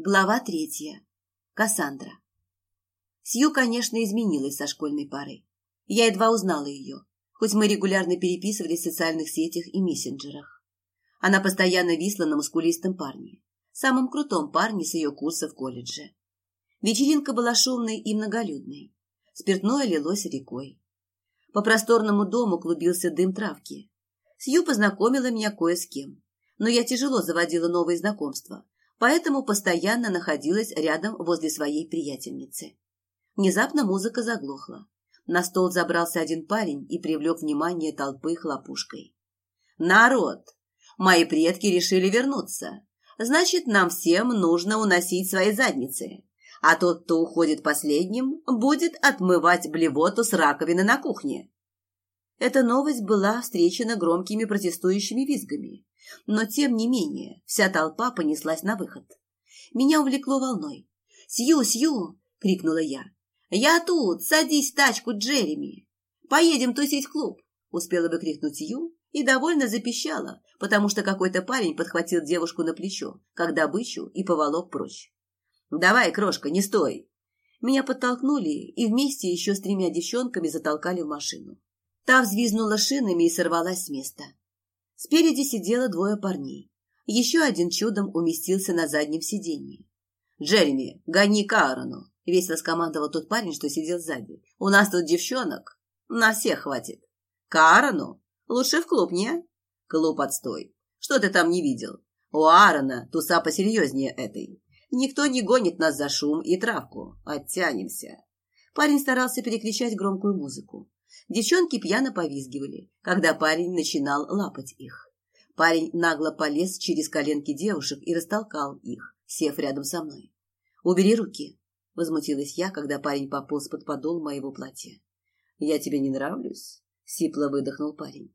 Глава третья. Кассандра. Сью, конечно, изменилась со школьной парой. Я едва узнала ее, хоть мы регулярно переписывались в социальных сетях и мессенджерах. Она постоянно висла на мускулистом парне, самом крутом парне с ее курса в колледже. Вечеринка была шумной и многолюдной. Спиртное лилось рекой. По просторному дому клубился дым травки. Сью познакомила меня кое с кем, но я тяжело заводила новые знакомства – поэтому постоянно находилась рядом возле своей приятельницы. Внезапно музыка заглохла. На стол забрался один парень и привлек внимание толпы хлопушкой. «Народ! Мои предки решили вернуться. Значит, нам всем нужно уносить свои задницы. А тот, кто уходит последним, будет отмывать блевоту с раковины на кухне». Эта новость была встречена громкими протестующими визгами. Но, тем не менее, вся толпа понеслась на выход. Меня увлекло волной. «Сью, Сью!» — крикнула я. «Я тут! Садись в тачку, Джереми! Поедем тусить в клуб!» — успела бы крикнуть Сью и довольно запищала, потому что какой-то парень подхватил девушку на плечо, как добычу, и поволок прочь. «Давай, крошка, не стой!» Меня подтолкнули и вместе еще с тремя девчонками затолкали в машину. Та взвизнула шинами и сорвалась с места. Спереди сидело двое парней. Еще один чудом уместился на заднем сиденье. «Джереми, гони к Аарону!» — весело скомандовал тот парень, что сидел сзади. «У нас тут девчонок. На всех хватит». «К? Лучше в клуб, не?» «Клуб отстой. Что ты там не видел? У Аарона туса посерьезнее этой. Никто не гонит нас за шум и травку. Оттянемся». Парень старался перекричать громкую музыку. Девчонки пьяно повизгивали, когда парень начинал лапать их. Парень нагло полез через коленки девушек и растолкал их, сев рядом со мной. «Убери руки!» — возмутилась я, когда парень пополз под подол моего платья. «Я тебе не нравлюсь?» — сипло выдохнул парень.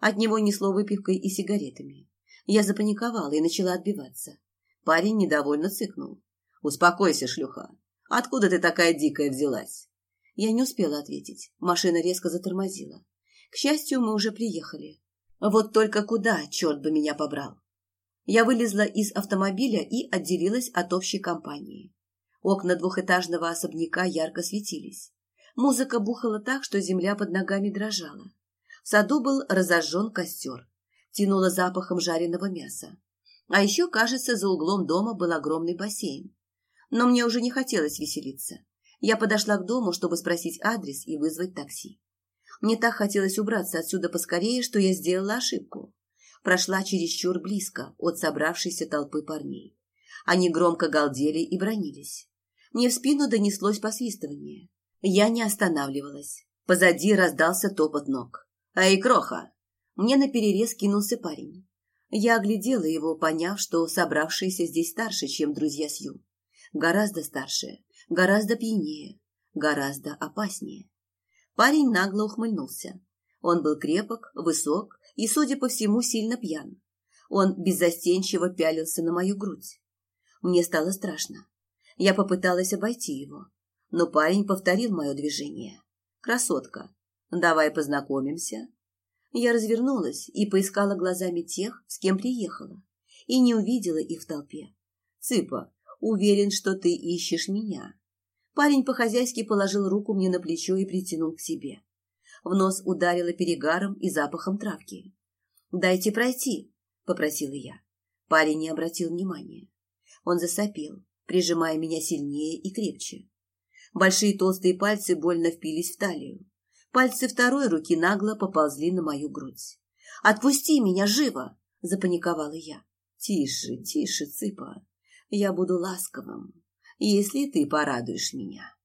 От него несло выпивкой и сигаретами. Я запаниковала и начала отбиваться. Парень недовольно цыкнул. «Успокойся, шлюха! Откуда ты такая дикая взялась?» Я не успела ответить. Машина резко затормозила. К счастью, мы уже приехали. Вот только куда, черт бы меня побрал. Я вылезла из автомобиля и отделилась от общей компании. Окна двухэтажного особняка ярко светились. Музыка бухала так, что земля под ногами дрожала. В саду был разожжен костер. Тянуло запахом жареного мяса. А еще, кажется, за углом дома был огромный бассейн. Но мне уже не хотелось веселиться. Я подошла к дому, чтобы спросить адрес и вызвать такси. Мне так хотелось убраться отсюда поскорее, что я сделала ошибку. Прошла чересчур близко от собравшейся толпы парней. Они громко галдели и бронились. Мне в спину донеслось посвистывание. Я не останавливалась. Позади раздался топот ног. «Эй, кроха!» Мне наперерез кинулся парень. Я оглядела его, поняв, что собравшиеся здесь старше, чем друзья Сью. Гораздо старше, гораздо пьянее, гораздо опаснее. Парень нагло ухмыльнулся. Он был крепок, высок и, судя по всему, сильно пьян. Он беззастенчиво пялился на мою грудь. Мне стало страшно. Я попыталась обойти его, но парень повторил мое движение. «Красотка, давай познакомимся». Я развернулась и поискала глазами тех, с кем приехала, и не увидела их в толпе. «Цыпа, Уверен, что ты ищешь меня. Парень по-хозяйски положил руку мне на плечо и притянул к себе. В нос ударило перегаром и запахом травки. «Дайте пройти», — попросила я. Парень не обратил внимания. Он засопел, прижимая меня сильнее и крепче. Большие толстые пальцы больно впились в талию. Пальцы второй руки нагло поползли на мою грудь. «Отпусти меня живо!» — запаниковала я. «Тише, тише, цыпа!» Я буду ласковым, если ты порадуешь меня.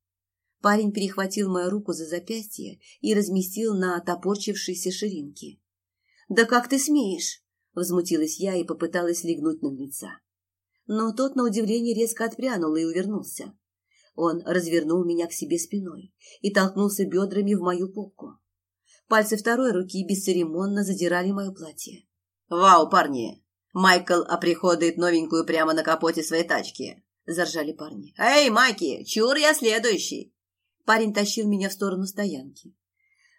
Парень перехватил мою руку за запястье и разместил на топорчившейся ширинке. «Да как ты смеешь?» — возмутилась я и попыталась легнуть наглеца. Но тот, на удивление, резко отпрянул и увернулся. Он развернул меня к себе спиной и толкнулся бедрами в мою попку. Пальцы второй руки бесцеремонно задирали мое платье. «Вау, парни! Майкл оприходует новенькую прямо на капоте своей тачки. Заржали парни. «Эй, Майки, чур я следующий!» Парень тащил меня в сторону стоянки.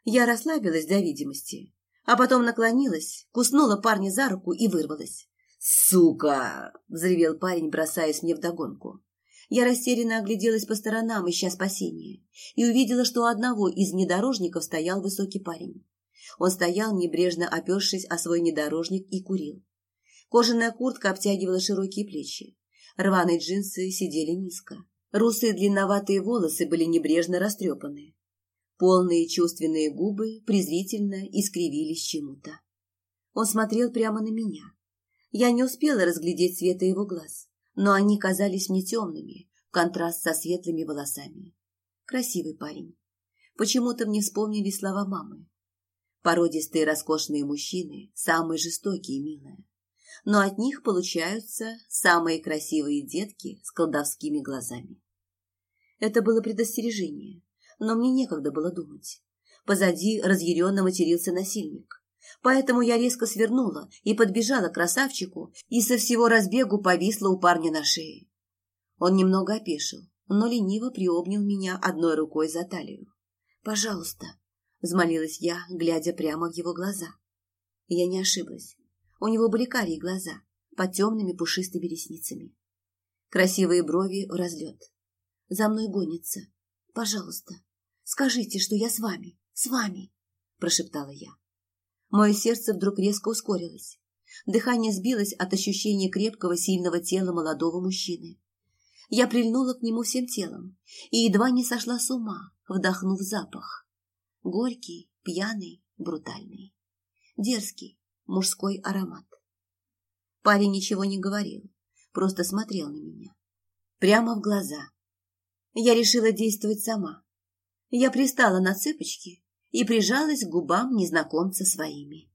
Я расслабилась до видимости, а потом наклонилась, куснула парня за руку и вырвалась. «Сука!» – взревел парень, бросаясь мне вдогонку. Я растерянно огляделась по сторонам, ища спасения, и увидела, что у одного из внедорожников стоял высокий парень. Он стоял, небрежно опершись о свой внедорожник, и курил. Кожаная куртка обтягивала широкие плечи. Рваные джинсы сидели низко. Русые длинноватые волосы были небрежно растрепаны. Полные чувственные губы презрительно искривились чему-то. Он смотрел прямо на меня. Я не успела разглядеть цвета его глаз, но они казались мне темными, в контраст со светлыми волосами. Красивый парень. Почему-то мне вспомнили слова мамы. Породистые роскошные мужчины, самые жестокие и милые. Но от них получаются самые красивые детки с колдовскими глазами. Это было предостережение, но мне некогда было думать. Позади разъяренно матерился насильник. Поэтому я резко свернула и подбежала к красавчику и со всего разбегу повисла у парня на шее. Он немного опешил, но лениво приобнял меня одной рукой за талию. «Пожалуйста», — взмолилась я, глядя прямо в его глаза. Я не ошиблась. У него были карие глаза, под темными пушистыми ресницами. Красивые брови в разлет. За мной гонится. Пожалуйста, скажите, что я с вами, с вами, прошептала я. Мое сердце вдруг резко ускорилось. Дыхание сбилось от ощущения крепкого, сильного тела молодого мужчины. Я прильнула к нему всем телом и едва не сошла с ума, вдохнув запах. Горький, пьяный, брутальный. Дерзкий, мужской аромат. Парень ничего не говорил, просто смотрел на меня. Прямо в глаза. Я решила действовать сама. Я пристала на цыпочки и прижалась к губам незнакомца своими.